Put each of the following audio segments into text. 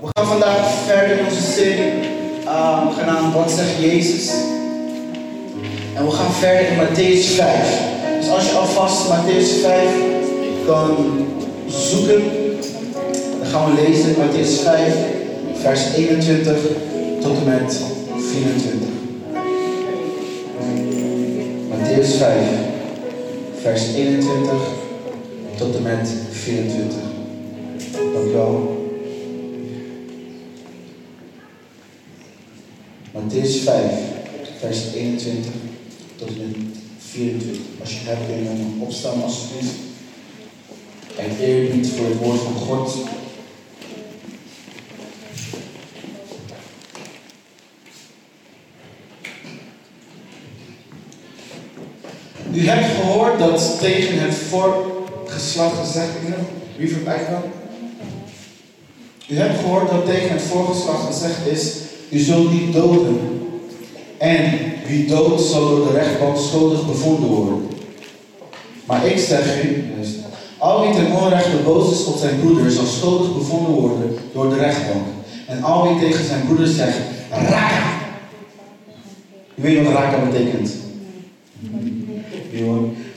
We gaan vandaag verder in onze serie uh, genaamd Wat zegt Jezus? En we gaan verder in Matthäus 5. Dus als je alvast Matthäus 5 kan zoeken, dan gaan we lezen Matthäus 5, vers 21 tot en met 24. Matthäus 5, vers 21 tot en met 24. Dankjewel. Matthäus 5, vers 21 tot en met 24. Als je hebt, kun je dan opstaan alsjeblieft. En eerbied voor het woord van God. U hebt gehoord dat tegen het voorgeslacht gezegd is. Wie voorbij kan? U hebt gehoord dat tegen het voorgeslacht gezegd is: U zult niet doden. En wie doodt zal door de rechtbank schuldig bevonden worden. Maar ik zeg u, al wie ten onrechte boos is op zijn broeder zal schuldig bevonden worden door de rechtbank. En al wie tegen zijn broeder zegt, raka. U weet wat raka betekent?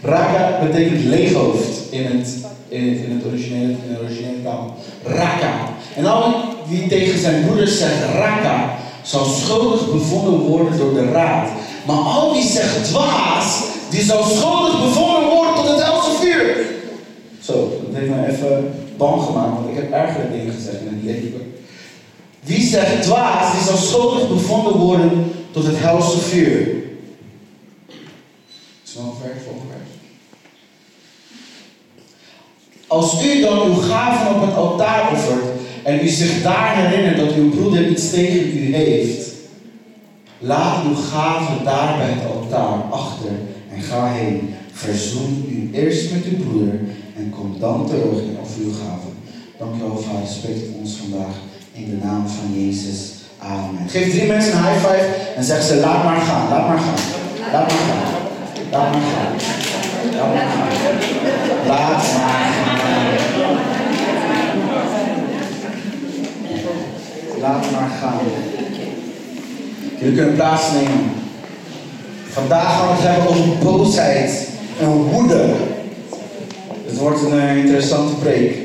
Raka betekent leeghoofd in het, in, het originele, in de originele taal. Raka. En al wie tegen zijn broeder zegt raka, zal schuldig bevonden worden door de raad. Maar al wie zegt dwaas, die zal schuldig bevonden worden tot het helse vuur. Zo, dat heeft me even bang gemaakt, want ik heb ergere dingen gezegd in die even. Wie zegt dwaas, die zal schuldig bevonden worden tot het helse vuur. Vers, volgende vers. Als u dan uw gaven op het altaar offert en u zich daar herinnert dat uw broeder iets tegen u heeft, laat uw gaven daar bij het altaar achter en ga heen. Verzoen u eerst met uw broeder en kom dan terug en offer uw gaven. Dank u wel, Vader. Spreek tot ons vandaag in de naam van Jezus. Amen. Geef drie mensen een high five en zeg ze: laat maar gaan, laat maar gaan. Laat maar gaan. Laat maar gaan. Laat maar gaan. Laat maar gaan. Laat maar gaan. Jullie kunnen plaatsnemen. Vandaag gaan we het hebben over boosheid en woede. Het wordt een uh, interessante preek.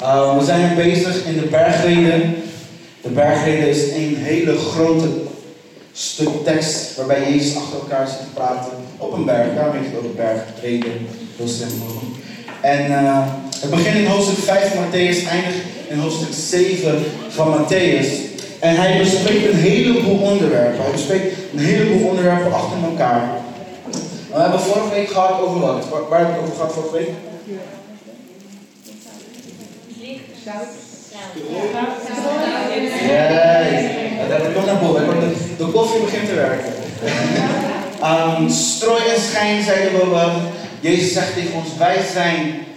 Uh, we zijn bezig in de bergreden. De bergreden is een hele grote stuk tekst waarbij Jezus achter elkaar zit te praten op een berg. Daarom heet het ook bergreden. Heel simpel. En uh, het begint in hoofdstuk 5 van Matthäus, eindigt in hoofdstuk 7 van Matthäus. En hij bespreekt een heleboel onderwerpen. Hij bespreekt een heleboel onderwerpen achter elkaar. We hebben vorige week gehad over wat? Waar, hebben we het over gehad vorige week? Nee, dat nog naar boven. De koffie begint te werken. um, strooi en schijn, zeiden we. Jezus zegt tegen ons, wij zijn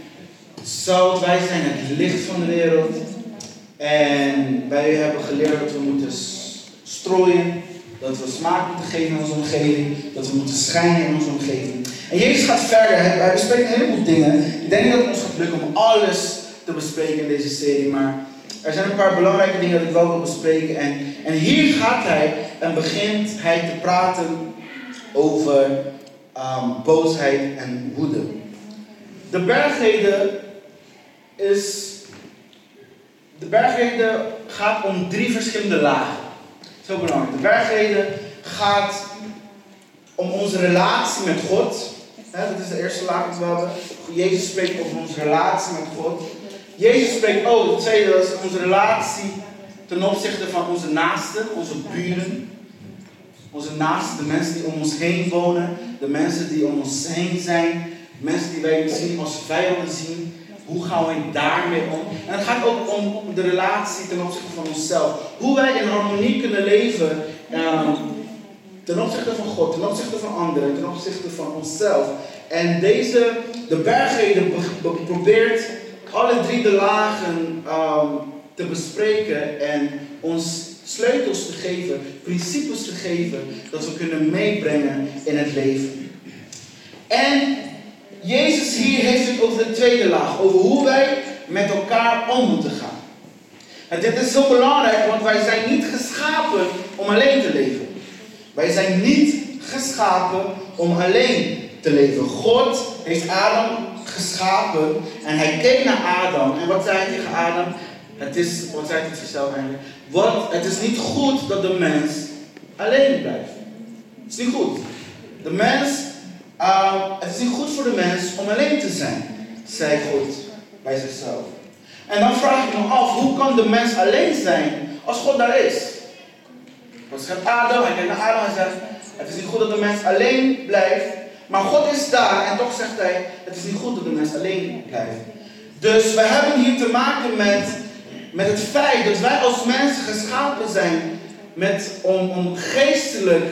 zout, wij zijn het licht van de wereld. En wij hebben geleerd dat we moeten strooien, dat we smaak moeten geven in onze omgeving, dat we moeten schijnen in onze omgeving. En Jezus gaat verder, hij bespreekt een heleboel dingen. Ik denk dat het ons gaat lukken om alles te bespreken in deze serie, maar er zijn een paar belangrijke dingen dat ik wel wil bespreken. En, en hier gaat hij en begint hij te praten over um, boosheid en woede. De bergreden is. De bergreden gaat om drie verschillende lagen. Zo belangrijk. De bergreden gaat om onze relatie met God. dat is de eerste laag die we hebben. Jezus spreekt over onze relatie met God. Jezus spreekt ook, het tweede is onze relatie ten opzichte van onze naasten, onze buren. Onze naasten, de mensen die om ons heen wonen, de mensen die om ons heen zijn, mensen die wij misschien als vijanden zien. Hoe gaan wij daarmee om? En het gaat ook om de relatie ten opzichte van onszelf. Hoe wij in harmonie kunnen leven um, ten opzichte van God, ten opzichte van anderen, ten opzichte van onszelf. En deze, de bergreden probeert alle drie de lagen um, te bespreken en ons sleutels te geven, principes te geven, dat we kunnen meebrengen in het leven. En Jezus hier heeft het over de tweede laag, over hoe wij met elkaar om moeten gaan. En dit is heel belangrijk, want wij zijn niet geschapen om alleen te leven. Wij zijn niet geschapen om alleen te leven. God heeft Adam geschapen en hij keek naar Adam. En wat zei hij tegen Adam? Het is, wat zei hij zichzelf eigenlijk? Wat, het is niet goed dat de mens alleen blijft. Het is niet goed. De mens, uh, het is niet goed voor de mens om alleen te zijn, zei God bij zichzelf. En dan vraag ik me af, hoe kan de mens alleen zijn als God daar is? Want schrijft Adam, hij kijkt naar Adam en zegt, het is niet goed dat de mens alleen blijft, maar God is daar en toch zegt hij, het is niet goed dat de mens alleen blijft. Dus we hebben hier te maken met, met het feit dat wij als mensen geschapen zijn met, om, om geestelijk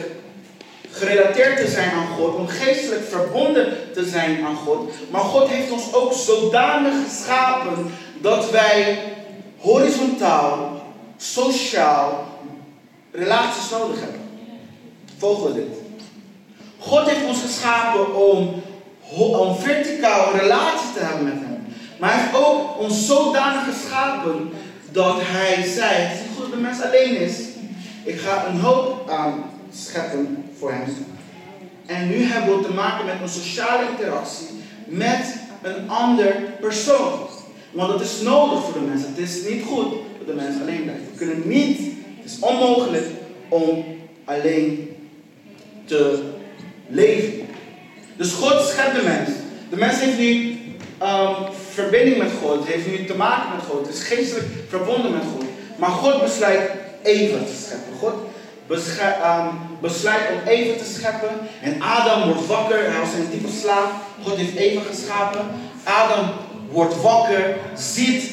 gerelateerd te zijn aan God, om geestelijk verbonden te zijn aan God. Maar God heeft ons ook zodanig geschapen dat wij horizontaal, sociaal relaties nodig hebben. Volgen dit. God heeft ons geschapen om, om verticaal een relatie te hebben met Hem. Maar Hij heeft ook ons zodanig geschapen dat Hij zei: Het is goed dat de mens alleen is. Ik ga een hoop aan scheppen Hem. En nu hebben we te maken met een sociale interactie met een ander persoon. Want het is nodig voor de mensen. Het is niet goed dat de mens alleen blijft. We kunnen niet, het is onmogelijk om alleen te leven. Dus God schept de mens. De mens heeft nu um, verbinding met God, heeft nu te maken met God, is geestelijk verbonden met God. Maar God besluit even te scheppen. God um, besluit om even te scheppen. En Adam wordt wakker, hij was in diepe slaap. God heeft even geschapen. Adam wordt wakker, ziet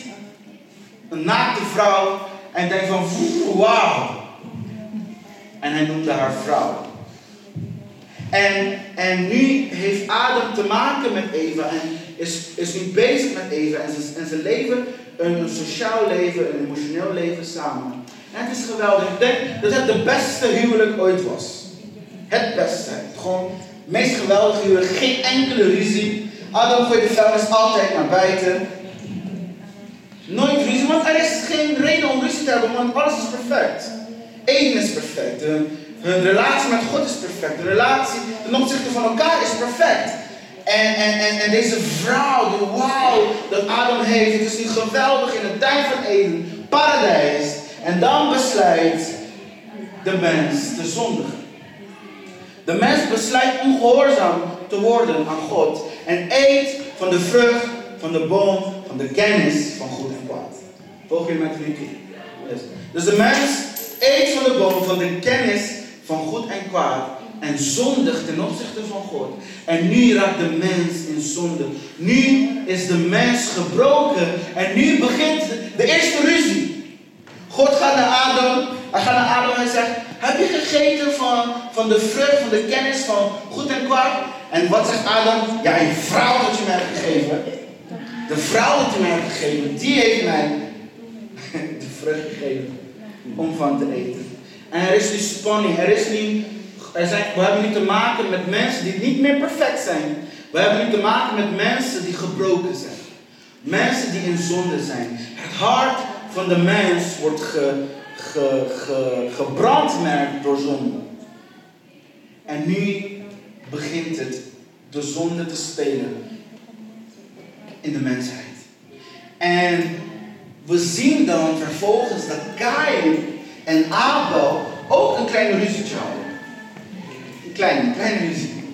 een naakte vrouw en denkt van wauw. En hij noemde haar vrouw. En, en nu heeft Adam te maken met Eva en is, is nu bezig met Eva. En ze, en ze leven een, sociaal leven, een emotioneel leven samen. Het is geweldig. Ik denk dat het de beste huwelijk ooit was. Het beste. Gewoon het meest geweldige huwelijk. Geen enkele ruzie. Adam gooit de vuilnis altijd naar buiten. Nooit ruzie, want er is geen reden om ruzie te hebben, want alles is perfect. Eden is perfect. Hun relatie met God is perfect. De relatie ten opzichte van elkaar is perfect. En, en, en, en deze vrouw, de wauw dat Adam heeft, het is nu geweldig in de tijd van Eden, paradijs. En dan besluit de mens te zondigen. De mens besluit ongehoorzaam te worden aan God en eet van de vrucht van de boom van de kennis van goed en kwaad. Volg je met me? Dus de mens eet van de boom van de kennis van goed en kwaad en zondigt ten opzichte van God. En nu raakt de mens in zonde. Nu is de mens gebroken en nu begint de eerste ruzie. God gaat naar Adam, hij gaat naar Adam en zegt, heb je gegeten van, van de vrucht, van de kennis van goed en kwaad? En wat zegt Adam? Ja, een vrouw dat je mij hebt gegeven. De vrouw dat je mij hebt gegeven, die heeft mij de vrucht gegeven om van te eten. En er is nu spanning. Er is nu, er we hebben nu te maken met mensen die niet meer perfect zijn. We hebben nu te maken met mensen die gebroken zijn. Mensen die in zonde zijn. Het hart van de mens wordt ge, ge, ge, gebrandmerkt door zonde. En nu begint het de zonde te spelen in de mensheid. En we zien dan vervolgens dat Kain en Abel ook een kleine ruzietje hadden. Een kleine, kleine ruzie.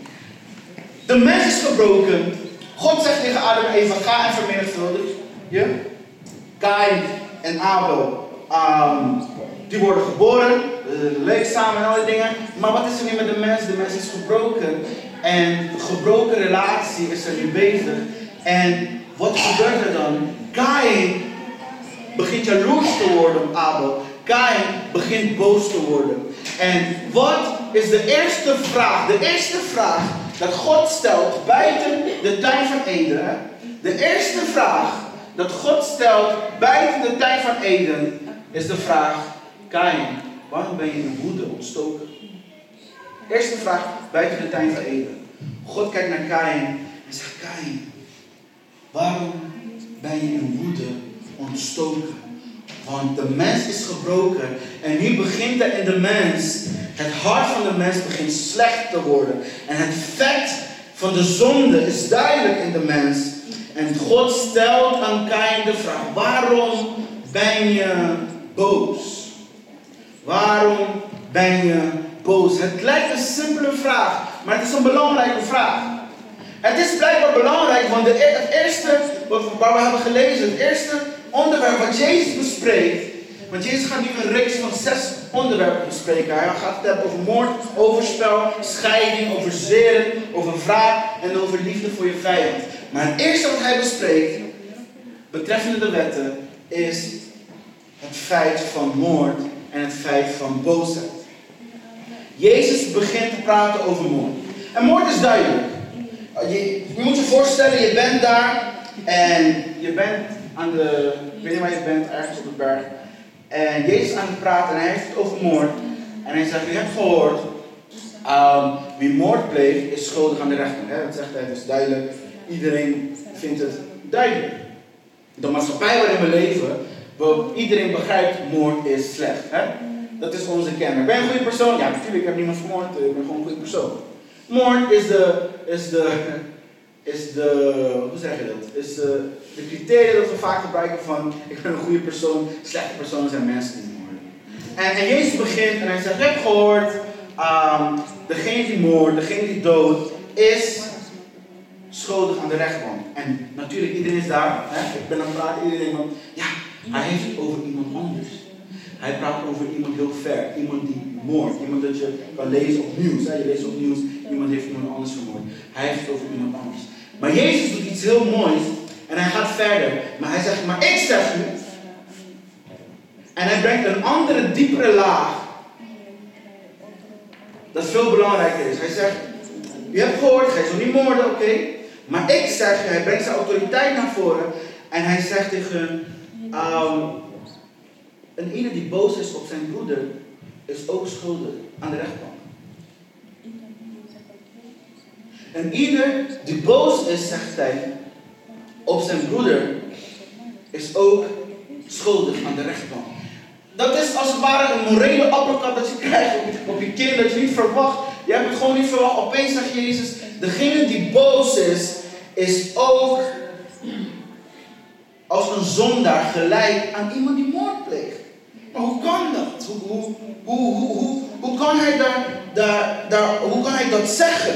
De mens is gebroken. God zegt tegen Adam en Eva, ga en vermenigvuldig je. Kain en Abel, um, die worden geboren, leuk samen en alle dingen. Maar wat is er nu met de mens? De mens is gebroken. En gebroken relatie is er nu bezig. En wat gebeurt er dan? Kain begint jaloers te worden op Abel. Kain begint boos te worden. En wat is de eerste vraag? De eerste vraag dat God stelt buiten de tuin van Eden. De eerste vraag dat God stelt buiten de tuin van Eden is de vraag: Kain, waarom ben je in woede ontstoken? Eerste vraag buiten de tuin van Eden. God kijkt naar Kain en zegt: Kain, waarom ben je in woede ontstoken? Want de mens is gebroken. En nu begint er in de mens, het hart van de mens begint slecht te worden. En het vet van de zonde is duidelijk in de mens. En God stelt aan Kain de vraag: waarom ben je boos? Waarom ben je boos? Het lijkt een simpele vraag, maar het is een belangrijke vraag. Het is blijkbaar belangrijk, want de, het eerste waar we hebben gelezen, het eerste onderwerp wat Jezus bespreekt, want Jezus gaat nu een reeks van zes onderwerpen bespreken. Hij gaat het hebben over moord, overspel, scheiding, over zeren, over wraak en over liefde voor je vijand. Maar het eerste wat hij bespreekt, betreffende de wetten, is het feit van moord en het feit van boosheid. Jezus begint te praten over moord. En moord is duidelijk. Je, moet je voorstellen, je bent daar en je bent aan de, ik weet niet waar je bent, ergens op de berg. En Jezus aan het praten en hij heeft het over moord. En hij zegt, je hebt gehoord, um, wie moord pleegt is schuldig aan de rechter. Dat zegt hij, dat is duidelijk. Iedereen vindt het duidelijk. De maatschappij waarin we leven, iedereen begrijpt, moord is slecht. Hè? Dat is onze kenmerk. Ben je een goede persoon? Ja, natuurlijk, ik heb niemand vermoord, ik ben gewoon een goede persoon. Moord is de, is de, is de, hoe zeg je dat? Is de, de criteria dat we vaak gebruiken van, ik ben een goede persoon, slechte personen zijn mensen die moorden. En, en Jezus begint en hij zegt, ik heb gehoord, um, degene die moordt, degene die dood, is schuldig aan de rechtbank. En natuurlijk, iedereen is daar. Hè? Ik ben aan het praten, iedereen van, ja, hij heeft het over iemand anders. Hij praat over iemand heel ver. Iemand die moordt. Iemand dat je kan lezen op nieuws. Hè? Je leest op nieuws, iemand heeft iemand anders vermoord. Hij heeft het over iemand anders. Maar Jezus doet iets heel moois. En hij gaat verder. Maar hij zegt, maar ik zeg u. En hij brengt een andere, diepere laag. Dat veel belangrijker is. Hij zegt, u hebt gehoord, gij zult niet moorden, oké. Maar ik zeg, hij brengt zijn autoriteit naar voren. En hij zegt tegen um, een ieder die boos is op zijn broeder, is ook schuldig aan de rechtbank. En ieder die boos is, zegt hij, op zijn broeder, is ook schuldig aan de rechtbank. Dat is als het ware een morele appelkap dat je krijgt op je, kind, dat je niet verwacht. Je hebt het gewoon niet verwacht. Opeens zegt Jezus, degene die boos is, is ook als een zondaar gelijk aan iemand die moord pleegt. Maar hoe kan dat? Hoe, hoe, hoe, hoe, hoe, hoe kan hij daar, daar, daar, hoe kan hij dat zeggen?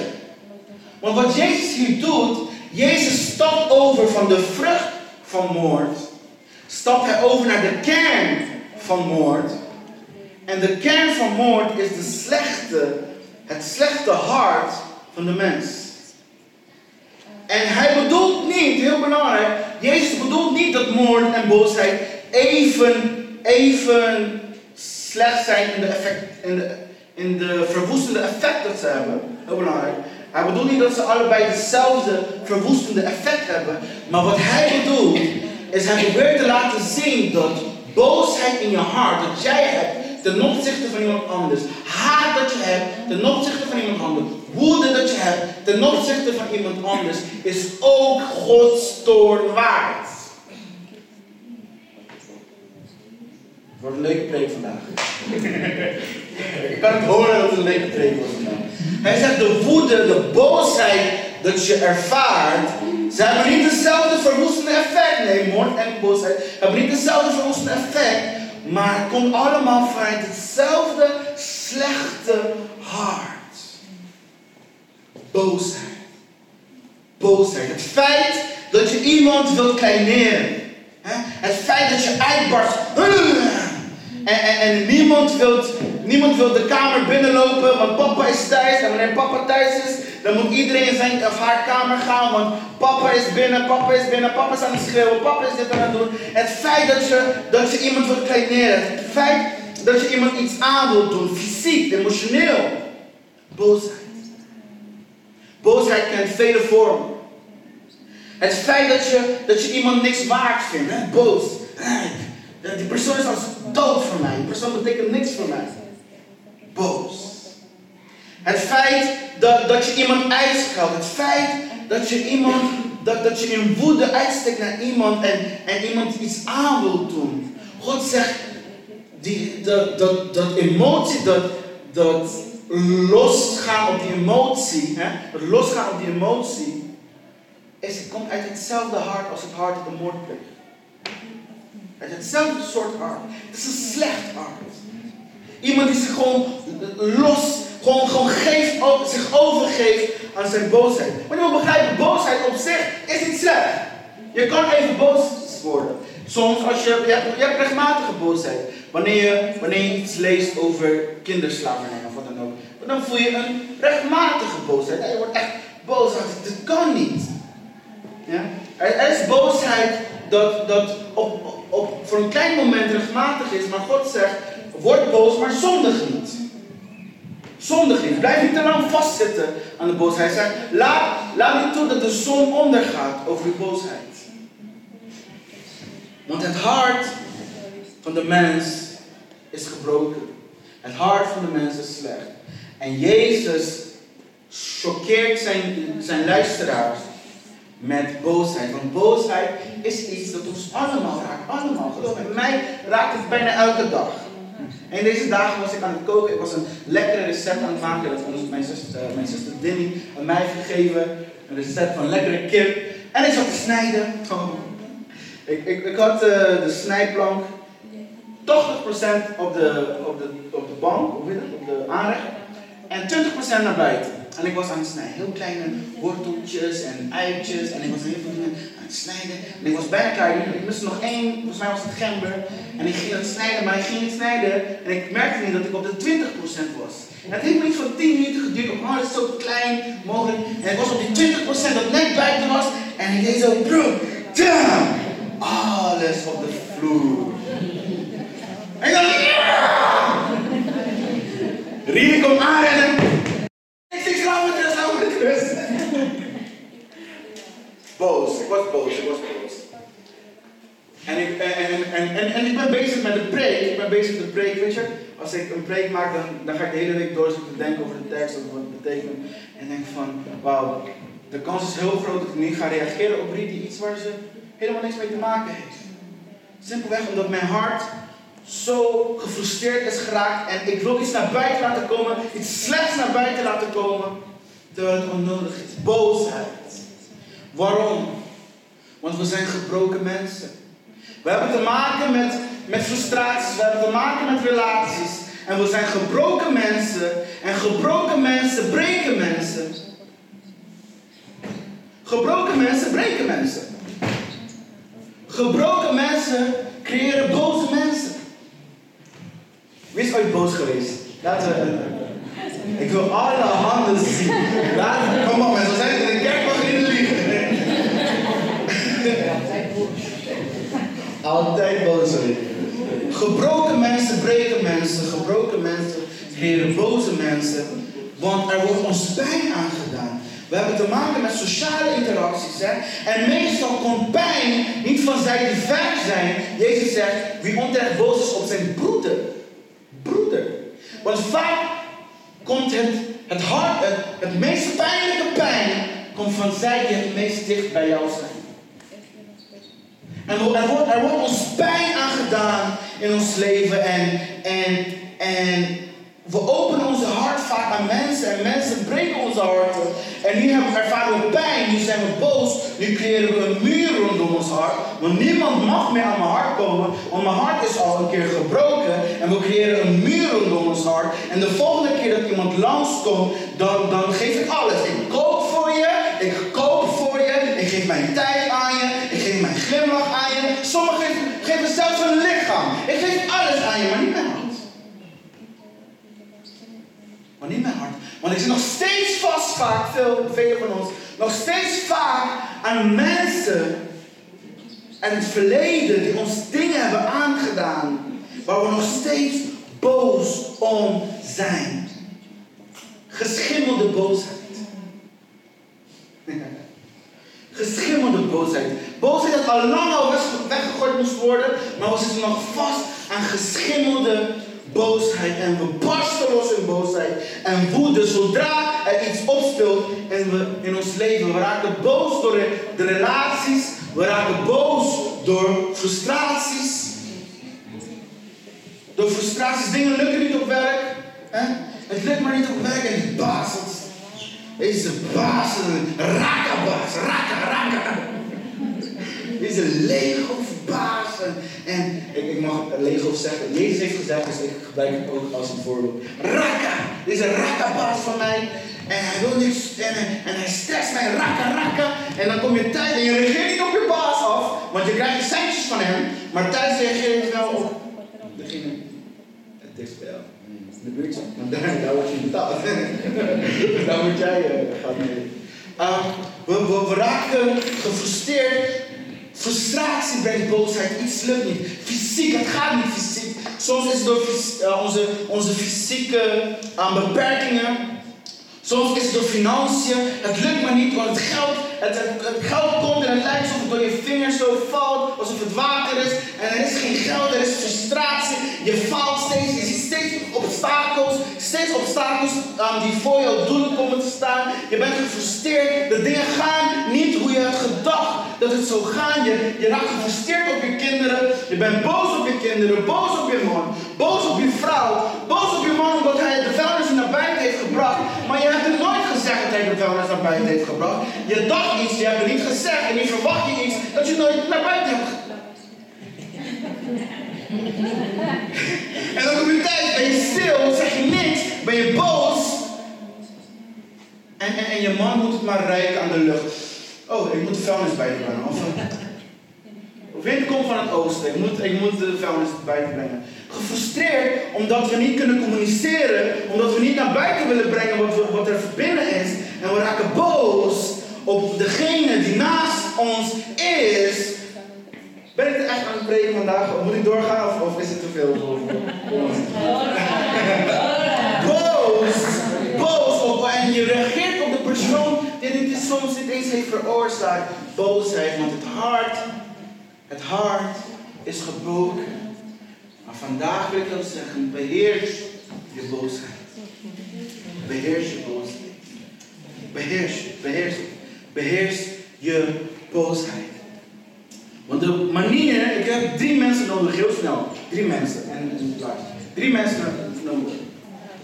Want wat Jezus hier doet, Jezus stapt over van de vrucht van moord, stapt hij over naar de kern van moord. En de kern van moord is de slechte, het slechte hart van de mens. En hij bedoelt niet, heel belangrijk, Jezus bedoelt niet dat moord en boosheid even, even slecht zijn in de, effect, in de, in de verwoestende effect dat ze hebben. Heel belangrijk. Hij bedoelt niet dat ze allebei hetzelfde verwoestende effect hebben. Maar wat hij bedoelt, is hij probeert te laten zien dat boosheid in je hart, dat jij hebt ten opzichte van iemand anders, haat dat je hebt ten opzichte van iemand anders, woede dat je hebt ten opzichte van iemand anders, is ook Gods toorn waard. Wordt een leuke preek vandaag. Ik kan het horen dat het een leuke preek wordt vandaag. Hij zegt de woede, de boosheid dat je ervaart, ze hebben niet hetzelfde verwoestende effect. Nee, moord en boosheid hebben niet hetzelfde verwoestende effect. Maar het komt allemaal vanuit hetzelfde slechte hart. Boosheid. Boosheid. Het feit dat je iemand wilt kleineren. Het feit dat je uitbarst. En, en, niemand, wil, niemand wil de kamer binnenlopen, want papa is thuis. En wanneer papa thuis is, dan moet iedereen in zijn of haar kamer gaan. Want papa is binnen, papa is binnen, papa is aan het schreeuwen, papa is dit aan het doen. Het feit dat je, dat je iemand wilt kleineren. Het feit dat je iemand iets aan wilt doen, fysiek, emotioneel. Boosheid. Boosheid kent vele vormen. Het feit dat je, dat je iemand niks waard vindt, hè? boos. Die persoon is als dood voor mij. Die persoon betekent niks voor mij. Boos. Het feit dat, dat je iemand uitscheldt. Het feit dat je iemand, dat, dat je in woede uitsteekt naar iemand en, en iemand iets aan wil doen. God zegt, die, dat, dat, dat emotie, dat, dat losgaan op die emotie, hè, losgaan op die emotie, is, het komt uit hetzelfde hart als het hart dat de moord pleegt. Hetzelfde soort hart. Het is een slecht hart. Iemand die zich gewoon los, gewoon, gewoon geeft, zich overgeeft aan zijn boosheid. Maar je moet begrijpen, boosheid op zich is niet slecht. Je kan even boos worden. Soms als je, je hebt, je rechtmatige boosheid. Wanneer je, wanneer je iets leest over kinderslavernij of wat dan voel je een rechtmatige boosheid. Je wordt echt boos. Dat kan niet. Ja? Er is boosheid dat, dat op, op, voor een klein moment rechtmatig is. Maar God zegt, word boos, maar zondig niet. Zondig niet. Blijf niet te lang vastzitten aan de boosheid. Zegt, laat, laat niet toe dat de zon ondergaat over die boosheid. Want het hart van de mens is gebroken. Het hart van de mens is slecht. En Jezus choqueert zijn, zijn luisteraars met boosheid. Want boosheid is iets dat ons allemaal raakt. Allemaal. Geloof me, mij raakt het bijna elke dag. En deze dagen was ik aan het koken. Ik was een lekkere recept aan het maken. Dat ons mijn zuster, mijn zuster Dinny aan mij gegeven. Een recept van lekkere kip. En ik zat te snijden. Ik, ik, ik had uh, de snijplank 80% op de, op, de, op de bank, op de aanrecht. En 20% naar buiten. En ik was aan het snijden. Heel kleine worteltjes en eitjes. En ik was heel veel aan het snijden. En ik was bijna klaar. Ik moest nog één, volgens mij was het gember. En ik ging het snijden, maar ik ging het snijden. En ik merkte niet dat ik op de 20% was. En het heeft me iets van 10 minuten geduurd om alles zo klein mogelijk. En ik was op die 20% dat net buiten was. En ik deed zo, bro, damn! Alles op de vloer. En ik dacht, ja! Ik sla me terug, sla me terug. Boos, ik was boos, ik was boos. En ik, en, en, en, en, ik ben bezig met de preek. Ik ben bezig met de preek, weet je. Als ik een preek maak, dan, dan ga ik de hele week door zitten denken over de tekst, over wat het betekent. En denk van, wauw, de kans is heel groot dat ik niet ga reageren op die iets waar ze helemaal niks mee te maken heeft. Simpelweg omdat mijn hart zo gefrustreerd is geraakt en ik wil iets naar buiten laten komen, iets slechts naar buiten laten komen, terwijl het onnodig is. Boosheid. Waarom? Want we zijn gebroken mensen. We hebben te maken met, met frustraties, we hebben te maken met relaties. En we zijn gebroken mensen. En gebroken mensen breken mensen. Gebroken mensen breken mensen. Gebroken mensen creëren boze mensen. Wie is ooit boos geweest? Laten we. Ik wil alle handen zien. Laten, kom op mensen, we zijn in de kerk mag in liegen. Altijd zijn. Gebroken mensen breken mensen. Gebroken mensen creëren boze mensen. Want er wordt ons pijn aangedaan. We hebben te maken met sociale interacties. Hè? En meestal komt pijn niet van zij die ver zijn. Jezus zegt, wie onterecht boos is op zijn broeder. Broeder. Want vaak komt het, het, hart, het, het meest pijnlijke pijn komt van zij die het meest dicht bij jou zijn. En er wordt, er wordt ons pijn aangedaan in ons leven. En, en, en we openen onze hart vaak aan mensen en mensen breken onze harten. En nu hebben ervaren we pijn, nu zijn we boos, nu creëren we een muur rondom ons hart. Want niemand mag meer aan mijn hart komen, want mijn hart is al een keer gebroken. En we creëren een muur rondom ons hart. En de volgende keer dat iemand langskomt, dan, dan geef ik alles. Ik koop voor je, ik koop voor je, ik geef mijn tijd Ik geef alles aan je, maar niet mijn hart. Maar niet mijn hart. Want ik zit nog steeds vast vaak, veel, van ons, nog steeds vaak aan mensen en het verleden die ons dingen hebben aangedaan. Waar we nog steeds boos om zijn. Geschimmelde boosheid. Geschimmelde boosheid. Boosheid dat al lang al weggegooid moest worden, maar we zitten nog vast aan geschimmelde boosheid. En we barsten los in boosheid en woede zodra er iets opspeelt in, we, in ons leven. We raken boos door de relaties, we raken boos door frustraties. Door frustraties, dingen lukken niet op werk. Hè? Het lukt maar niet op werk en die baas, deze baas, een raka-baas, raka, raka. Deze Lego-baas. En, ik, ik, mag Lego zeggen, Jezus heeft gezegd, dus ik gebruik het ook als een voorbeeld. Raka, deze raka-baas van mij. En hij wil niks, en, en hij strest mij, raka, raka. En dan kom je thuis en je reageert niet op je baas af, want je krijgt de centjes van hem. Maar thuis reageer je wel op degene, het dichtstbij de buurt Want daar, daar word je betaald. daar moet jij uh, gaan mee. Uh, we, we, we, raken gefrustreerd. Frustratie brengt boosheid. Iets lukt niet. Fysiek, het gaat niet fysiek. Soms is het door uh, onze, onze fysieke uh, beperkingen. Soms is het door financiën. Het lukt maar niet, want het geld, het, het, geld komt en het lijkt alsof het door je vingers zo valt. Alsof het water is. En er is geen geld, er is frustratie. Je faalt steeds, je ziet steeds obstakels, steeds obstakels um, die voor jouw doelen komen te staan. Je bent gefrustreerd, de dingen gaan niet hoe je had gedacht dat het zou gaan. Je, je raakt gefrustreerd op je kinderen, je bent boos op je kinderen, boos op je man, boos op je vrouw, boos op je man omdat hij de vuilnis heeft gebracht. Maar je hebt hem nooit gezegd dat hij de vuilnis naar buiten heeft gebracht. Je dacht iets, je hebt het niet gezegd en nu verwacht je iets dat je nooit naar buiten hebt. En dan kom je thuis, ben je stil, zeg je niks, ben je boos. En, en, je man moet het maar rijken aan de lucht. Oh, ik moet de vuilnis brengen. Of, wind komt van het oosten, ik moet, ik moet de vuilnis buiten brengen. Gefrustreerd omdat we niet kunnen communiceren, omdat we niet naar buiten willen brengen wat, wat er binnen is. En we raken boos op degene die naast ons is, ben ik er echt aan het preken vandaag? Moet ik doorgaan of, of is het te veel voor Boos! Boos! Op, en je reageert op de persoon die dit soms niet eens heeft veroorzaakt. Boosheid, want het hart, het hart is gebroken. Maar vandaag wil ik jou zeggen, beheers je boosheid. Beheers je boosheid. Beheers, beheers, beheers je boosheid. Want de manier, ik heb drie mensen nodig, heel snel. Drie mensen en een plaatje. Drie mensen nodig.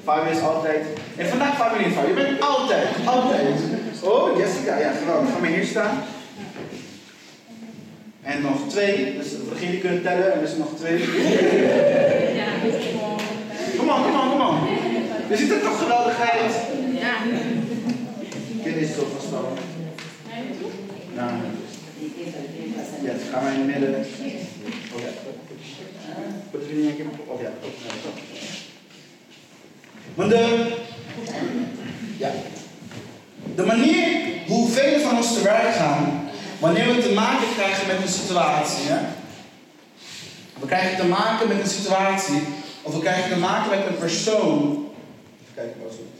Fabio is altijd. En vandaag Fabio niet Fabio. Je bent altijd, altijd. Oh, Jessica, ja, geweldig. Ga maar hier staan. En nog twee. Dus we jullie kunnen tellen en er zijn nog twee. Kom on, kom on, kom on. Je ziet er toch geweldig uit. Ja. Kind is toch vasthouden. Ja. Ja, gaan wij in het midden. Ja. Wat is er keer? Oh ja. Want de, ja. de manier hoe velen van ons te werk gaan, wanneer we te maken krijgen met een situatie, hè? we krijgen te maken met een situatie, of we krijgen te maken met een persoon. Even kijken wat het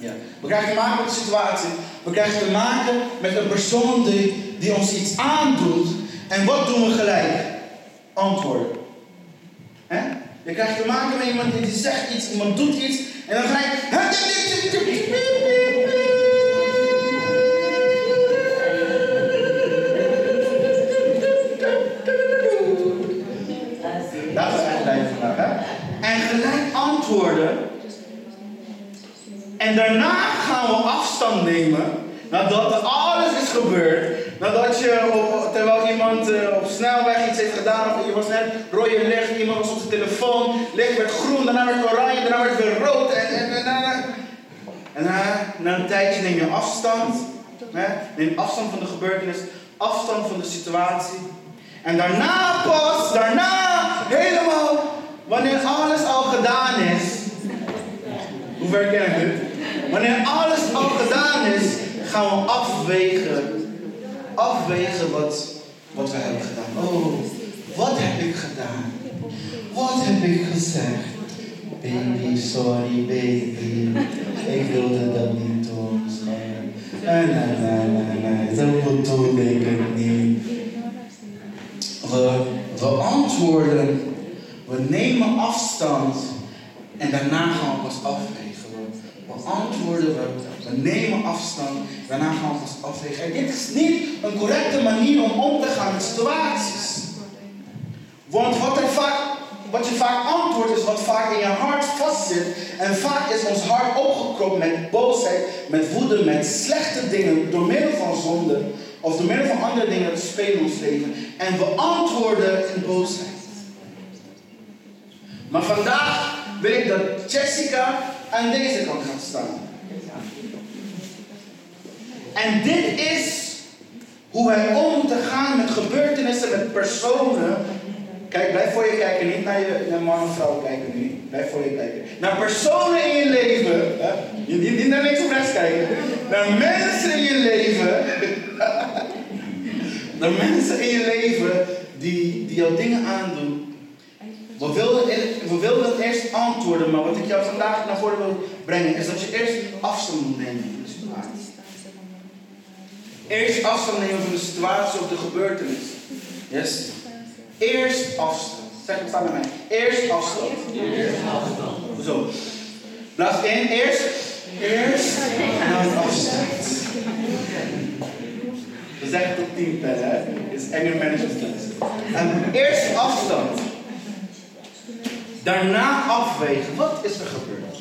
ja. We krijgen te maken met een situatie. We krijgen te maken met een persoon die, die ons iets aandoet. En wat doen we gelijk? Antwoorden. He? Je krijgt te maken met iemand die zegt iets, iemand doet iets. En dan gelijk. En daarna gaan we afstand nemen. Nadat alles is gebeurd. Nadat je, terwijl iemand uh, op snelweg iets heeft gedaan. Of je was net rode licht. Iemand was op de telefoon. Licht werd groen. Daarna werd oranje. Daarna werd weer rood. En, en, en, en, en na, na een tijdje neem je afstand. Hè? Neem afstand van de gebeurtenis. Afstand van de situatie. En daarna pas, daarna helemaal, wanneer alles al gedaan is. Hoe ver ken ik? Wanneer alles al gedaan is, gaan we afwegen. Afwegen wat, wat we hebben gedaan. Oh, wat heb ik gedaan? Wat heb ik gezegd? Baby, sorry baby. Ik wilde dat niet doen. Nee, nee, nee, nee. Zo bedoelde ik het niet. We, we antwoorden. We nemen afstand. En daarna gaan we pas afwegen antwoorden we, we nemen afstand, daarna gaan we ons afwegen. En dit is niet een correcte manier om om te gaan met situaties. Want wat vaak wat je vaak antwoordt is wat vaak in je hart vastzit. En vaak is ons hart opgekropt met boosheid, met woede, met slechte dingen door middel van zonde of door middel van andere dingen dat spelen in ons leven. En we antwoorden in boosheid. Maar vandaag wil ik dat Jessica aan deze kant gaat staan. En dit is hoe wij om moeten gaan met gebeurtenissen, met personen. Kijk, blijf voor je kijken, niet naar je naar man of vrouw kijken nu. Blijf voor je kijken. Naar personen in je leven. Hè? Niet, niet naar links of rechts kijken. Naar mensen in je leven. naar mensen in je leven die, die jou dingen aandoen. We wilden, we wilden het eerst antwoorden, maar wat ik jou vandaag naar voren wil brengen, is dat je eerst afstand moet nemen van de situatie. Eerst afstand nemen van de situatie of de gebeurtenis. Yes? Eerst afstand. Zeg het samen met mij. Eerst afstand. Eerst afstand. Zo. Blaas in. Eerst. Eerst. En dan afstand. We zeggen tot tien tellen, hè? Is enge management. En eerst afstand. Daarna afwegen. Wat is er gebeurd?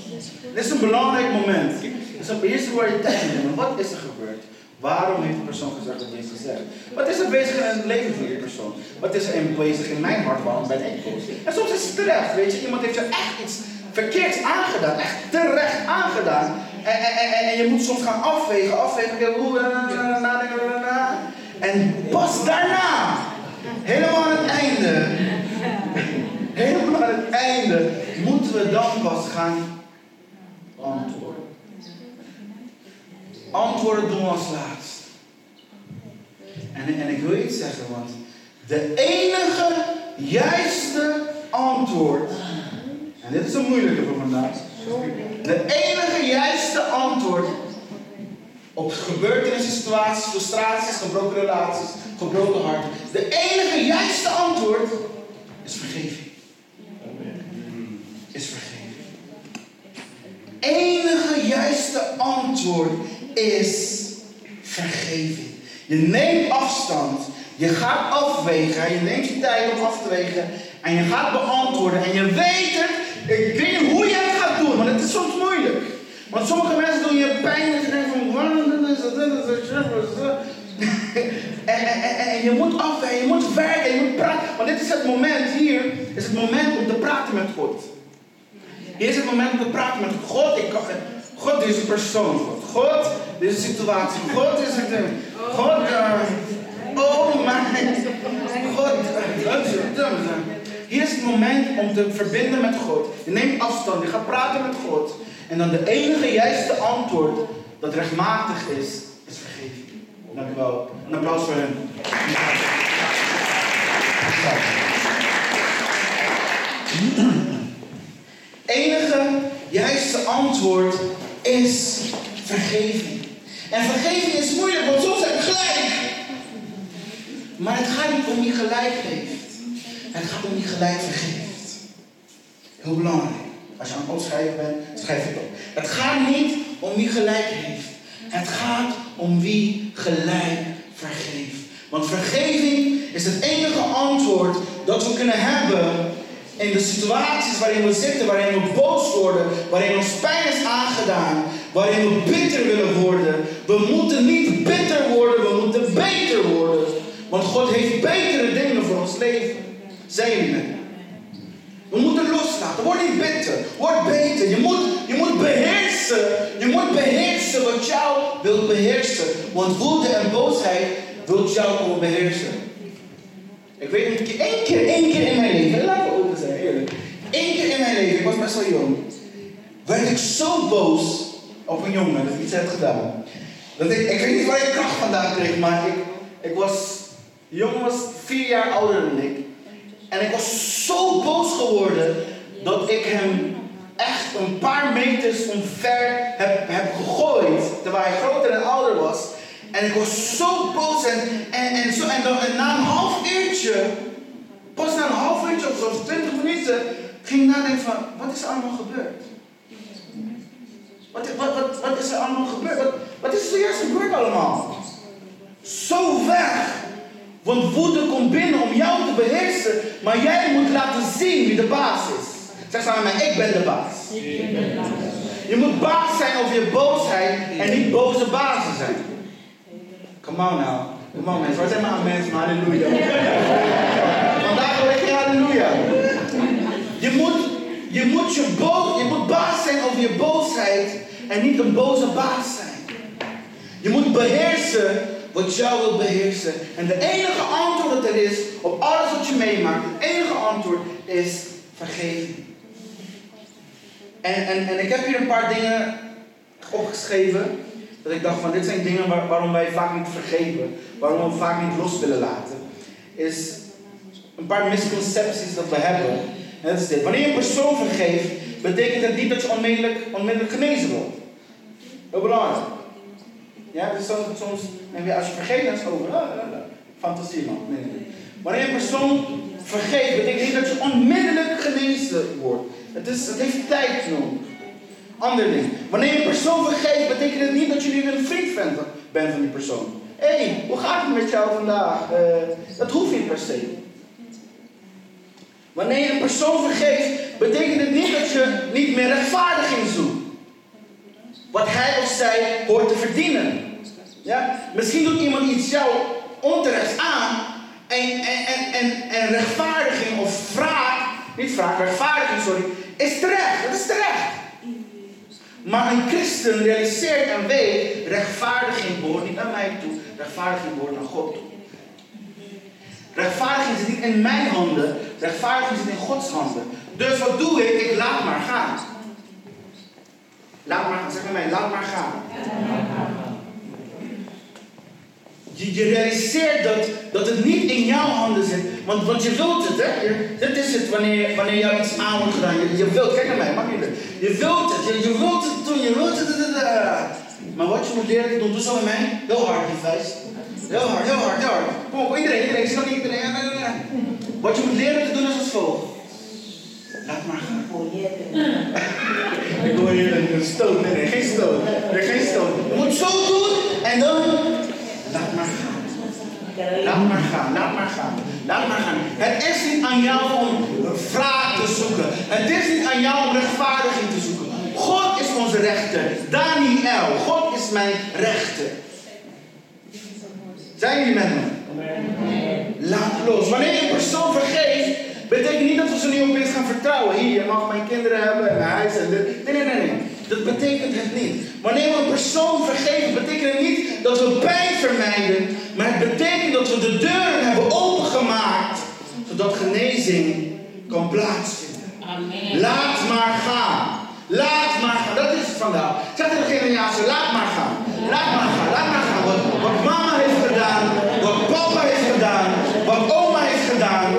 Dit is een belangrijk moment. Dus op eerste waar je tijd nemen. Wat is er gebeurd? Waarom heeft de persoon gezegd wat heeft gezegd? Wat is er bezig in het leven van die persoon? Wat is er bezig in mijn hart? Waarom ben ik boos? En soms is het terecht, weet je. Iemand heeft je echt iets verkeerds aangedaan. Echt terecht aangedaan. En, en, en, en je moet soms gaan afwegen. Afwegen. En pas daarna, helemaal aan het einde, helemaal aan het einde, moeten we dan pas gaan antwoorden. Antwoorden doen als laatst. En, en ik wil iets zeggen, want de enige juiste antwoord, en dit is een moeilijke voor vandaag, de enige juiste antwoord op gebeurtenissen, situaties, frustraties, gebroken relaties, gebroken hart, de enige juiste antwoord is vergeving. Is vergeving. Enige juiste antwoord is vergeving. Je neemt afstand. Je gaat afwegen. Je neemt je tijd om af te wegen. En je gaat beantwoorden. En je weet het. Ik weet niet hoe je het gaat doen. Want het is soms moeilijk. Want sommige mensen doen je pijn. En je denkt van... En, en, en, en je moet afwegen. Je moet werken. Je moet praten. Want dit is het moment hier. Is het moment om te praten met God. Hier is het moment om te praten met God. Ik God, deze persoon, God. God, deze situatie. God is het. God, oh my. God, hier is het moment om te verbinden met God. Je neemt afstand, je gaat praten met God. En dan de enige juiste antwoord dat rechtmatig is, is vergeving. Dank u wel. Een applaus voor hem. Antwoord is vergeving. En vergeving is moeilijk, want soms heb je gelijk. Maar het gaat niet om wie gelijk heeft. Het gaat om wie gelijk vergeeft. Heel belangrijk. Als je aan het opschrijven bent, schrijf het op. Het gaat niet om wie gelijk heeft. Het gaat om wie gelijk vergeeft. Want vergeving is het enige antwoord dat we kunnen hebben in de situaties waarin we zitten, waarin we boos worden, waarin ons pijn is aangedaan, waarin we bitter willen worden. We moeten niet bitter worden, we moeten beter worden. Want God heeft betere dingen voor ons leven. Zijn jullie We moeten loslaten. Word niet bitter. Word beter. Je moet, je moet beheersen. Je moet beheersen wat jou wilt beheersen. Want woede en boosheid wilt jou komen beheersen. Ik weet niet, één keer, één keer in mijn leven, zijn, eerlijk. Eén keer in mijn leven, ik was best wel jong, werd ik zo boos op een jongen dat ik iets had gedaan. Dat ik, ik weet niet waar ik kracht vandaan kreeg, maar ik, ik was, de was vier jaar ouder dan ik. En ik was zo boos geworden dat ik hem echt een paar meters omver heb, heb gegooid, terwijl hij groter en ouder was. En ik was zo boos en, en, en, zo, en, dan, en na een half uurtje, pas na een half uurtje of zo, twintig minuten, ging nadenken van, wat is er allemaal gebeurd? Wat, wat, wat, wat is er allemaal gebeurd? Wat, wat is er zojuist gebeurd allemaal? Zo weg Want woede komt binnen om jou te beheersen, maar jij moet laten zien wie de baas is. Zeg samen met mij, ik ben de baas. Je moet baas zijn over je boosheid en niet boze bazen zijn. Come on now. Come on mensen. Waar zijn mijn mensen? Halleluja. Vandaag hoor ik je halleluja. Je moet, je, moet je, boos, je moet baas zijn over je boosheid en niet een boze baas zijn. Je moet beheersen wat jou wil beheersen. En de enige antwoord dat er is op alles wat je meemaakt, het enige antwoord is vergeven. En, en, en ik heb hier een paar dingen opgeschreven. Dat ik dacht van dit zijn dingen waar, waarom wij vaak niet vergeven. Waarom we vaak niet los willen laten. Is een paar misconcepties dat we hebben. Wanneer je een persoon vergeeft, betekent het niet dat je onmiddellijk, onmiddellijk genezen wordt. Heel belangrijk. Ja, dus soms, soms en als je vergeet, dan is het over. Ah, ah, ah. Fantasie man. Nee, nee. Wanneer een persoon vergeet, betekent niet dat je onmiddellijk genezen wordt. Het, is, het heeft tijd nodig. Ander ding. Wanneer je een persoon vergeet, betekent het niet dat je nu weer een vriend bent van die persoon. Hé, hey, hoe gaat het met jou vandaag? Uh, dat hoeft niet per se. Wanneer je een persoon vergeet, betekent het niet dat je niet meer rechtvaardiging zoekt. Wat hij of zij hoort te verdienen. Ja? Misschien doet iemand iets jou onterecht aan en, en, en, en, rechtvaardiging of vraag, niet vraag, rechtvaardiging, sorry, is terecht. Dat is terecht. Maar een christen realiseert en weet, rechtvaardiging behoort niet aan mij toe, rechtvaardiging behoort aan God toe. Rechtvaardiging zit niet in mijn handen, rechtvaardiging zit in Gods handen. Dus wat doe ik? Ik laat maar gaan. Laat maar, zeg maar mij, laat maar gaan. Je, je realiseert dat, dat het niet in jouw handen zit. Want, want je wilt het, hè? Je, dit is het wanneer, wanneer jou iets aan wordt gedaan. Je, je wilt, kijk naar mij, mag je Je wilt het, je, je wilt het doen, je wilt het. Maar wat je moet leren doen, doe zo met mij. Heel hard, die vuist. Heel hard, heel hard, heel hard. Kom op, iedereen, iedereen, snap niet iedereen. Wat je moet leren te doen is als volgt. Laat maar gaan. Ik hoor hier een stoot. Nee, nee, geen stoot. Nee, geen stoot. Je moet zo doen en dan Laat maar gaan. Laat maar gaan, laat maar gaan. Laat maar gaan. Het is niet aan jou om wraak te zoeken. Het is niet aan jou om rechtvaardiging te zoeken. God is onze rechter. Daniel, God is mijn rechter. Zijn jullie met me? Laat los. Wanneer je een persoon vergeeft, betekent niet dat we ze nu opeens gaan vertrouwen. Hier, je mag mijn kinderen hebben en mijn huis en dit. Nee, nee, nee, nee. Dat betekent het niet. Wanneer we een persoon vergeven, betekent het niet dat we pijn vermijden, maar het betekent dat we de deuren hebben opengemaakt, zodat genezing kan plaatsvinden. Amen. Laat maar gaan. Laat maar gaan. Dat is het vandaag. Zeg tegen degene ja, laat maar gaan. Laat maar gaan. Laat maar gaan. Wat, mama heeft gedaan, wat papa heeft gedaan, wat oma heeft gedaan.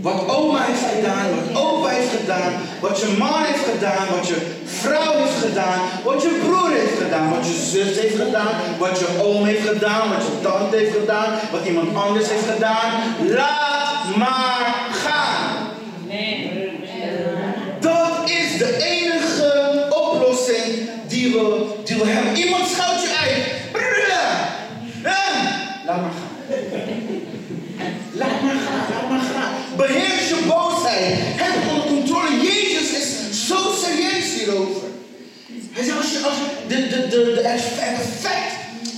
Wat oma heeft gedaan, wat opa heeft gedaan, wat je man heeft gedaan, wat je vrouw heeft gedaan, wat je broer heeft gedaan, wat je zus heeft gedaan, wat je oom heeft gedaan, wat je tante heeft gedaan, wat iemand anders heeft gedaan. Laat maar Als je, als de, de, de, de effect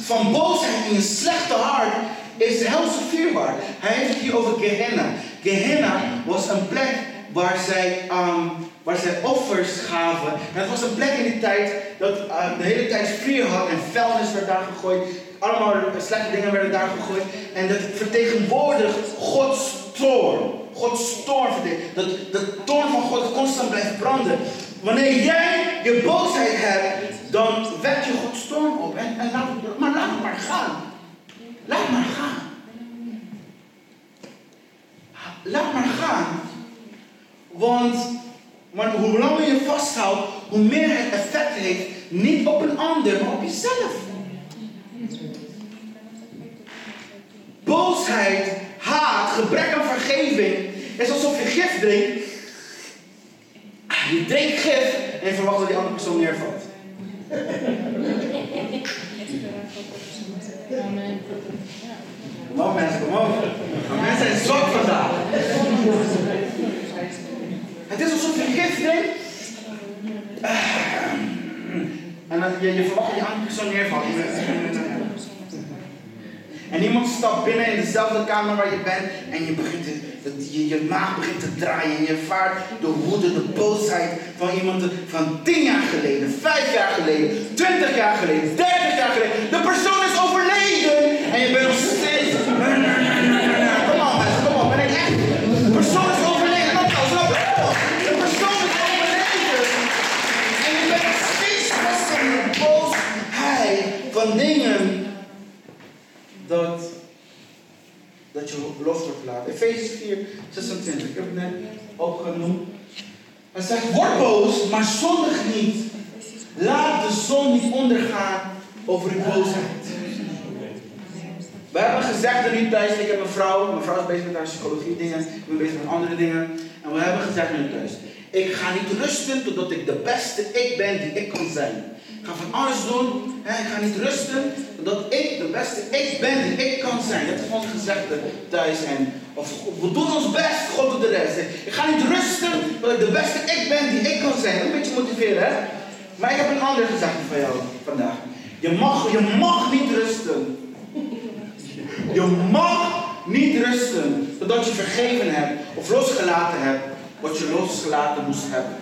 van boosheid in je slechte hart is helse vuurbaar. Hij heeft het hier over Gehenna. Gehenna was een plek waar zij, um, waar zij offers gaven. En het was een plek in die tijd dat uh, de hele tijd vuur had en vuilnis werd daar gegooid. Allemaal slechte dingen werden daar gegooid. En dat vertegenwoordigt Gods toorn. Gods toorn. Dat de toorn van God constant blijft branden. Wanneer jij je boosheid hebt, dan wekt je Gods toorn op. En, en laat, maar laat het maar gaan. Laat maar gaan. Laat maar gaan. Want maar hoe langer je vasthoudt, hoe meer het effect heeft. Niet op een ander, maar op jezelf. Boosheid, haat, gebrek aan vergeving is alsof je gif drinkt. Je drinkt gif en verwacht dat die andere persoon neervalt. Kom op mensen, kom op. Mensen zijn zwak vandaag. Het is alsof je gift neemt. En dan je, je verwacht dat je andere persoon neervalt. En iemand stapt binnen in dezelfde kamer waar je bent en je, begint je, maag begint te draaien en je ervaart de woede, de boosheid van iemand van 10 jaar geleden, 5 jaar geleden, 20 jaar geleden, 30 jaar geleden. De persoon is overleden en je bent nog steeds. Kom op mensen, kom op, ben ik echt. De persoon is overleden, kan. De persoon is overleden. En je bent nog steeds de boosheid van dingen dat, dat je los wordt gelaten. Efeze 4, 26, ik heb het net opgenoemd. Hij zegt, word boos, maar zondig niet. Laat de zon niet ondergaan over uw boosheid. We hebben gezegd er niet thuis, ik heb een vrouw, mijn vrouw is bezig met haar psychologie dingen, ik ben bezig met andere dingen. En we hebben gezegd nu thuis, ik ga niet rusten totdat ik de beste ik ben die ik kan zijn. Ik ga van alles doen, hè, ik ga niet rusten totdat ik de beste ik ben die ik kan zijn. Dat is onze gezegde thuis. En, we doen ons best, God doet de rest. Ik ga niet rusten totdat ik de beste ik ben die ik kan zijn. Een beetje motiveren, hè? Maar ik heb een andere gezegde van jou vandaag. Je mag, je mag niet rusten. Je mag niet rusten totdat je vergeven hebt of losgelaten hebt wat je losgelaten moest hebben.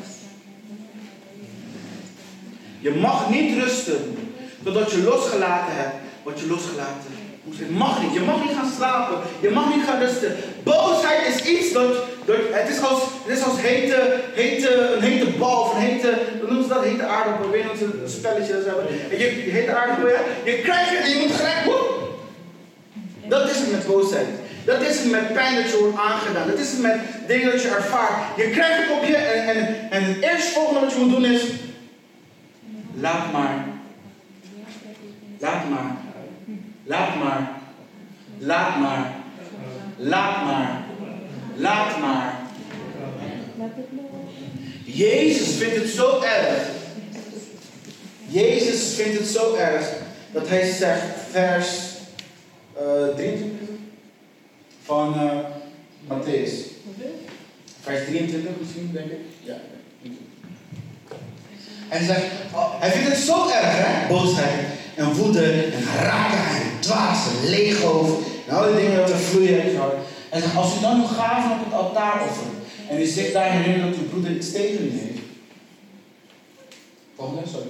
Je mag niet rusten totdat je losgelaten hebt wat je losgelaten. Je mag niet. Je mag niet gaan slapen. Je mag niet gaan rusten. Boosheid is iets dat, dat het is als, het is als hete, hete, een hete bal of een hete, hoe noemen ze dat? Hete aardappel. Weet je een spelletje dat hebben? En je, je hete aardappel? Je krijgt het en je moet gelijk, woep, dat is het met boosheid. Dat is het met pijn dat je wordt aangedaan. Dat is het met dingen dat je ervaart. Je krijgt het op je en, en, en het eerstvolgende wat je moet doen is... Laat maar. Laat maar. Laat maar. Laat maar. Laat maar. Laat maar. Jezus vindt het zo erg. Jezus vindt het zo erg dat hij zegt, vers eh 23 van eh Matthäus. Vers 23 misschien, denk ik. Ja. En zegt, oh, hij vindt het zo erg, hè? Boosheid en woede en raken en dwaas en leeghoofd en al die dingen dat er vloeien. En zegt, als u dan uw gaven op het altaar offert en u zich daar herinnert dat uw broeder iets tegen u heeft. Volgende, sorry.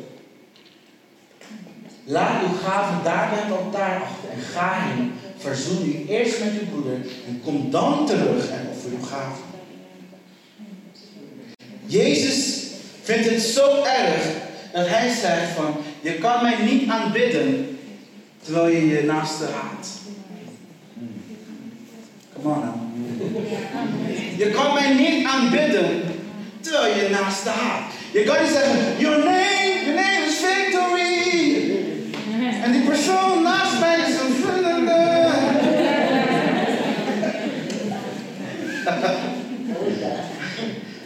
Laat uw gaven daar bij het altaar achter en ga heen. Verzoen u eerst met uw broeder en kom dan terug en offer uw gaven. Jezus vindt het zo erg dat hij zegt van, je kan mij niet aanbidden terwijl je je naaste haat. Come on now. Je kan mij niet aanbidden terwijl je naaste haat. Je kan niet zeggen, your name, your name is victory. En die persoon naast mij is een vullende.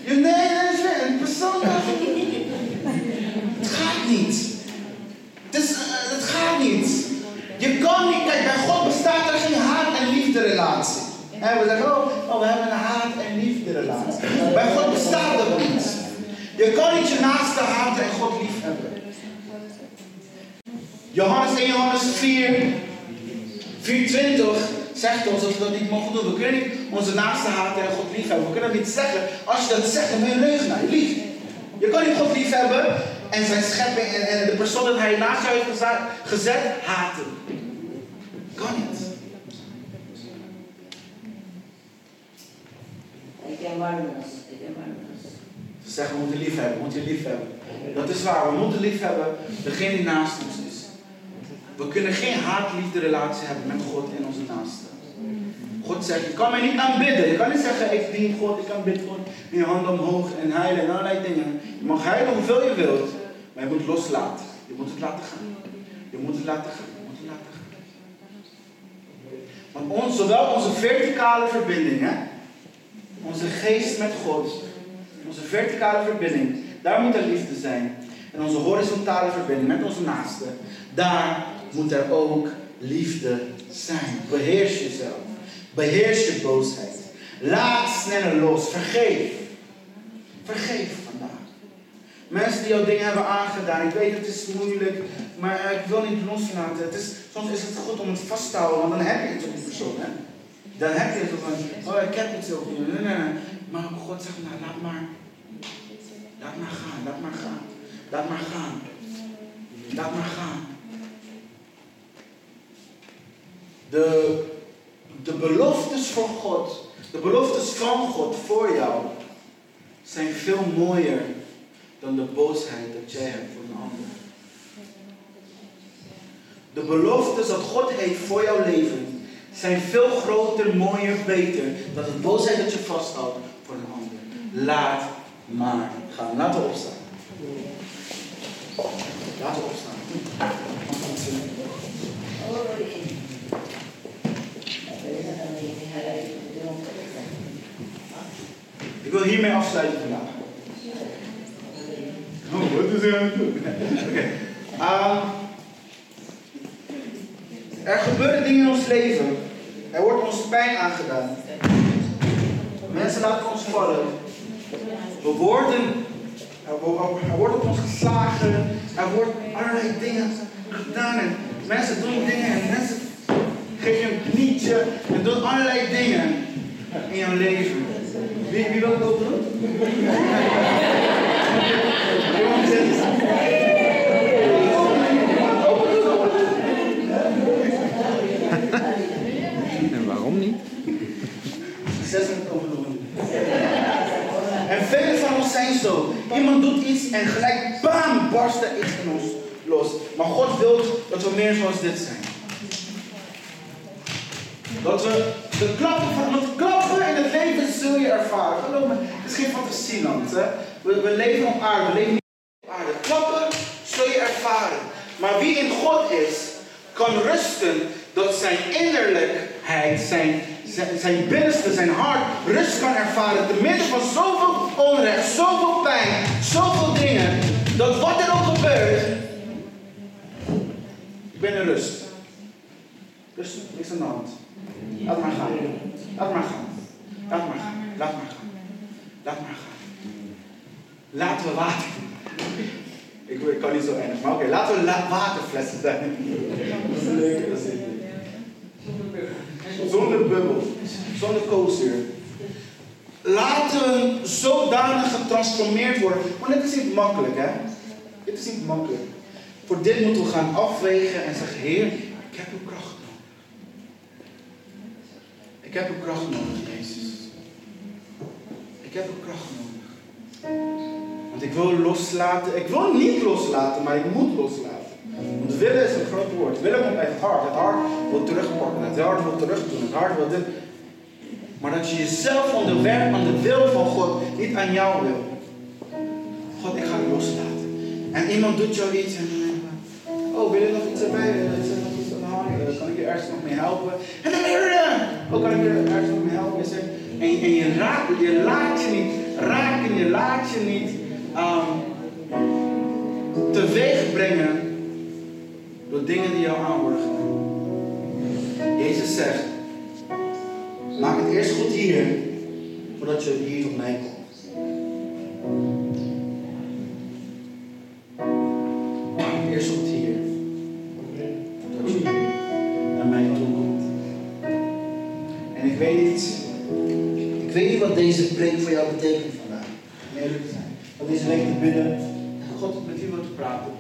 Je name is een persoon Het gaat niet. Het, is, eh, het gaat niet. Je kan niet, kijk, bij God bestaat er geen haat- en liefde-relatie. En we zeggen, oh, oh, we hebben een haat- en liefde-relatie. Bij God bestaat dat niet. Je kan niet je naaste haten en God lief hebben. Johannes 1 Johannes 4, 420 zegt ons dat we dat niet mogen doen. We kunnen niet onze naaste haten en God lief hebben. We kunnen dat niet zeggen. Als je dat zegt, dan ben je leugenaar. Je lief. Je kan niet God lief hebben en zijn schepping en, en de persoon dat hij naast jou heeft gezet haten. Kan niet. Ze zeggen we moeten lief hebben, we moeten lief hebben. Dat is waar, we moeten lief hebben degene die naast ons is. We kunnen geen haat-liefde relatie hebben met God en onze naaste. God zegt, je kan mij niet aanbidden. Je kan niet zeggen, ik dien God, ik aanbid God. Je handen omhoog en heilen en allerlei dingen. Je mag heilen hoeveel je wilt, maar je moet loslaten. Je moet het laten gaan. Je moet het laten gaan. Je moet het laten gaan. Want ons, zowel onze verticale verbinding, hè, onze geest met God, onze verticale verbinding, daar moet er liefde zijn. En onze horizontale verbinding met onze naaste, daar moet er ook liefde zijn. Beheers jezelf. Beheers je boosheid. Laat sneller los. Vergeef. Vergeef. Mensen die jou dingen hebben aangedaan. Ik weet het is moeilijk, maar ik wil niet loslaten. Het is, soms is het goed om het vast te houden, want dan heb je het op die persoon. Hè? Dan heb je het van, oh ik heb op je. Nee, nee, nee. Maar God zegt, nou laat maar. Laat maar gaan, laat maar gaan. Laat maar gaan. Laat maar gaan. De, de beloftes voor God, de beloftes van God voor jou, zijn veel mooier dan de boosheid dat jij hebt voor een ander. De beloftes dat God heeft voor jouw leven zijn veel groter, mooier, beter dan de boosheid dat je vasthoudt voor een ander. Laat maar gaan. We opstaan. We opstaan. Ik wil hiermee afsluiten vandaag. Oh, wat is er aan het doen? Ehm, er gebeuren dingen in ons leven. Er wordt ons pijn aangedaan. Mensen laten ons vallen. We worden, er wo- wordt op ons geslagen. Er wordt allerlei dingen gedaan. En mensen doen dingen en mensen geven je een knietje. En doen allerlei dingen in jouw leven. Wie, wie wil ook doen? En waarom niet? Zes en overdoen. En velen van ons zijn zo. Iemand doet iets en gelijk bam barst er iets in ons los. Maar God wil dat we meer zoals dit zijn. Dat we de klappen van het klappen in het leven zul je ervaren. Geloof me, het is geen fantasieland. Hè? We, we leven op aarde, we leven niet op aarde. Klappen zul je ervaren. Maar wie in God is, kan rusten dat zijn innerlijkheid, zijn, zijn, zijn zijn hart rust kan ervaren. Te midden van zoveel onrecht, zoveel pijn, zoveel dingen. Dat wat er ook gebeurt, ik ben in rust. Rustig, niks aan de hand. Laat maar gaan. Laat maar gaan. Laat maar gaan. Laat maar gaan. Laat maar gaan. Laten we water. Ik, ik kan niet zo erg, maar oké, laten we waterflessen zijn. Dat is leuk, dat is leuk. Zonder bubbel, zonder koolzuur. Laten we zodanig getransformeerd worden. Maar dit is niet makkelijk, hè? Dit is niet makkelijk. Voor dit moeten we gaan afwegen en zeggen: Heer, ik heb uw kracht nodig. Ik heb uw kracht nodig, Jezus. Ik heb uw kracht nodig. Want ik wil loslaten. Ik wil niet loslaten, maar ik moet loslaten. Want willen is een groot woord. Willen komt uit het hart. Het hart wil terugpakken. Het hart wil terugdoen. Het hart wil dit. Maar dat je jezelf onderwerpt aan de wil van God, niet aan jouw wil. God, ik ga het loslaten. En iemand doet jou iets en dan je, oh, wil je nog iets erbij? Is er nog iets aan de Kan ik je ergens nog mee helpen? En dan ben je er. Oh, kan ik je ergens nog mee helpen? En, en je, raakt, je laat je niet raken, je laat je niet um, teweeg brengen door dingen die jou aan worden gedaan. Jezus zegt, maak het eerst goed hier, voordat je hier tot mij komt. Maak het eerst goed hier, voordat je hier naar mij toe komt. En ik weet niet, ik weet niet wat deze preek voor jou betekent vandaag. Om eerlijk te zijn. Wat deze week te bidden, God met u wil te praten.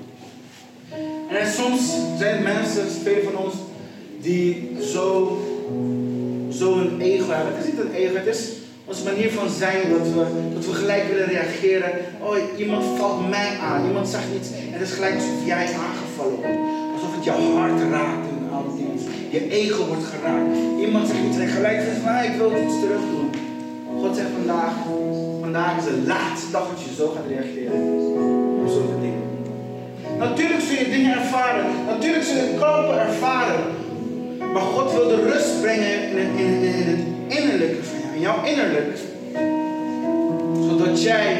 En soms zijn er mensen, velen van ons, die zo Het is niet een ego, het is onze manier van zijn dat we, dat we gelijk willen reageren. Oh, iemand valt mij aan, iemand zegt iets en het is gelijk alsof jij aangevallen wordt. Alsof het jouw hart raakt en al die dingen. Je ego wordt geraakt. Iemand zegt iets en gelijk zegt van, ah, ik wil iets terug doen. God zegt vandaag, vandaag is de laatste dag dat je zo gaat reageren op zulke dingen. Natuurlijk zul je dingen ervaren. Natuurlijk zul je klappen ervaren. Maar God wil de rust brengen in het, in, in, in het innerlijke van jou. In jouw innerlijk. Zodat jij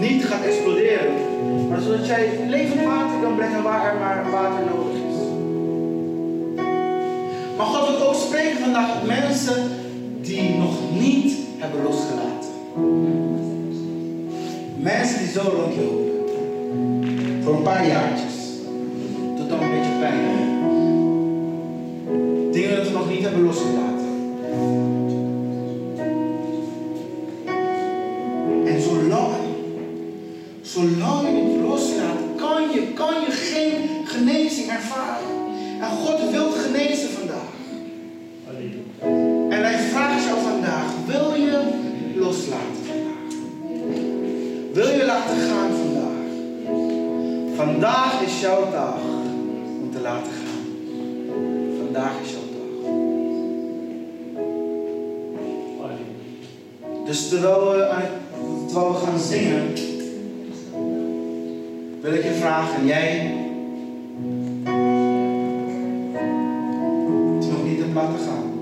niet gaat exploderen. Maar zodat jij levend water kan brengen waar er maar water nodig is. Maar God wil ook spreken vandaag tot mensen die nog niet hebben losgelaten. Mensen die zo rondlopen. Voor een paar jaartjes. Doet dan een beetje pijn. Dingen dat we nog niet hebben losgelaten. Dus terwijl we, het- terwijl we gaan zingen, wil ik je vragen, jij die nog niet hebt laten gaan.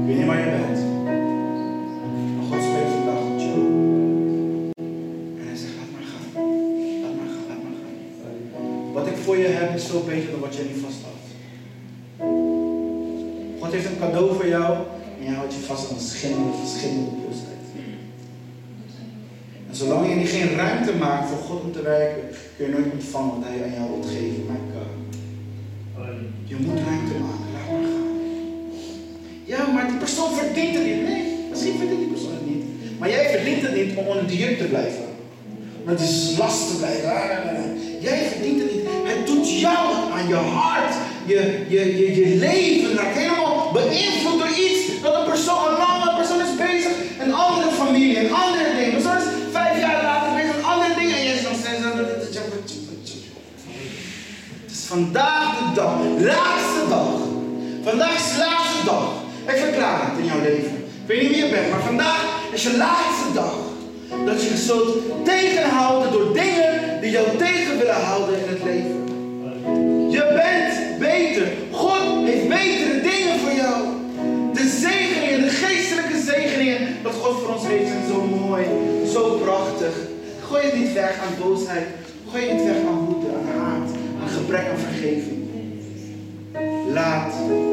Ik weet niet waar je bent. Maar God spreekt vandaag tot jou. En hij zegt, laat maar gaan. Laat maar gaan, laat maar gaan. Wat ik voor je heb is veel beter dan wat jij niet vasthoudt. God heeft een cadeau voor jou een schimmende, verschillende boosheid. En zolang je niet geen ruimte maakt voor God om te werken, kun je nooit ontvangen wat hij aan jou wilt geven. Maar je moet ruimte maken, laat maar gaan. Ja, maar die persoon verdient het niet. Nee, misschien verdient die persoon het niet. Maar jij verdient het niet om onder die juk te blijven. Met die last te blijven. Ah. Jij verdient het niet. Het doet jou aan je hart. Je, je, je, je leven raakt helemaal beïnvloed door iets laatste dag. Vandaag is de laatste dag. Ik verklaar het in jouw leven. Ik weet niet wie je bent, maar vandaag is je laatste dag. Dat je je zult tegenhouden door dingen die jou tegen willen houden in het leven. Je bent beter. God heeft betere dingen voor jou. De zegeningen, de geestelijke zegeningen dat God voor ons heeft zijn zo mooi, zo prachtig. Gooi het niet weg aan boosheid. Gooi het niet weg aan woede, aan haat, aan gebrek aan vergeving. lad